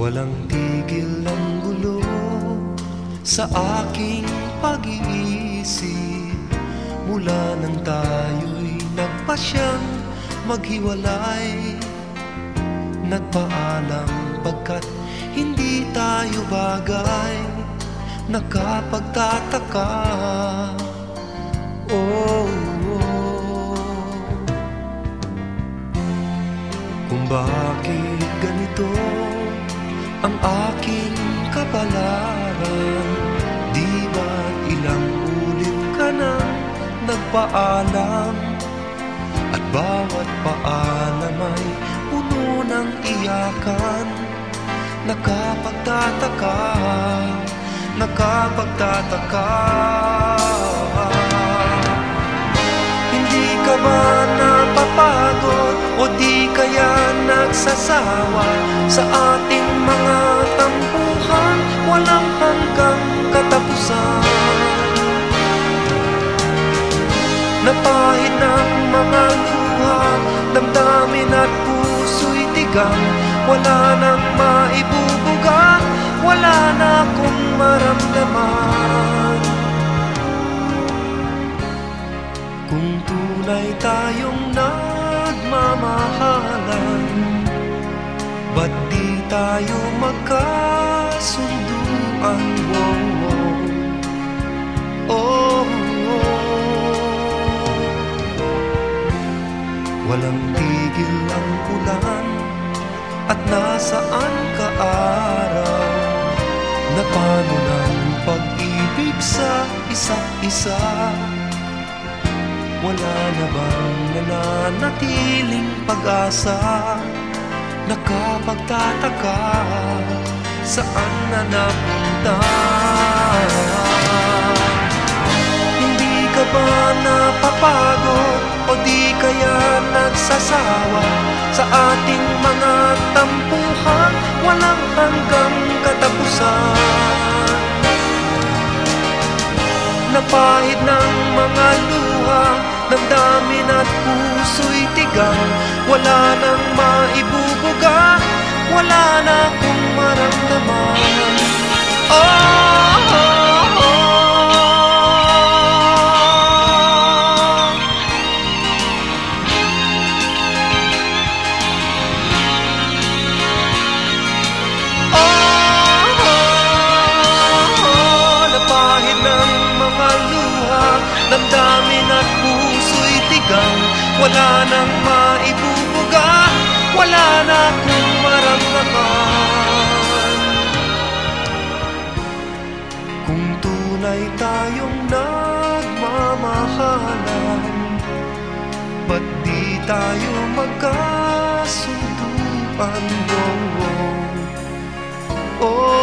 Walang tigil ang gulo sa aking pag-iisip. Mula nang tayo'y nagpasyang maghiwalay Nagpaalam pagkat hindi tayo bagay. Nakapagtataka bakit ganito ang aking kapalaran? Di ba ilang ulit ka na nagpaalam? At bawat paalam ay puno ng iyakan. Nakapagtataka, nakapagtataka. Hindi ka ba nagsasawa Sa ating mga tampuhan. Walang hanggang katapusan. Napahid ng mga luha Damdamin at puso'y tigang. Wala nang maibubuga Wala na akong maramdaman. Kung tunay tayong nagmamahalan Ba't di tayo magkasunduan? Oh, oh, oh, oh. Walang tigil ang ulan At nasaan ka araw Na paano ng pag-ibig sa isa't isa Wala na bang nananatiling pag-asa Nakapagtataka Saan na napunta? Hindi ka ba napapagod O di kaya nagsasawa? Sa ating mga tampuhan Walang hanggang katapusan. Napahid ng mga luha Damdamin at puso'y tigang. Wala nang maibubuga Wala na akong maramdaman Oh, oh, oh. Oh, oh. Napahid ng mga luha Damdamin at puso'y tigang Wala nang tahanan Ba't di tayo magkasunduan? Oh, oh. oh.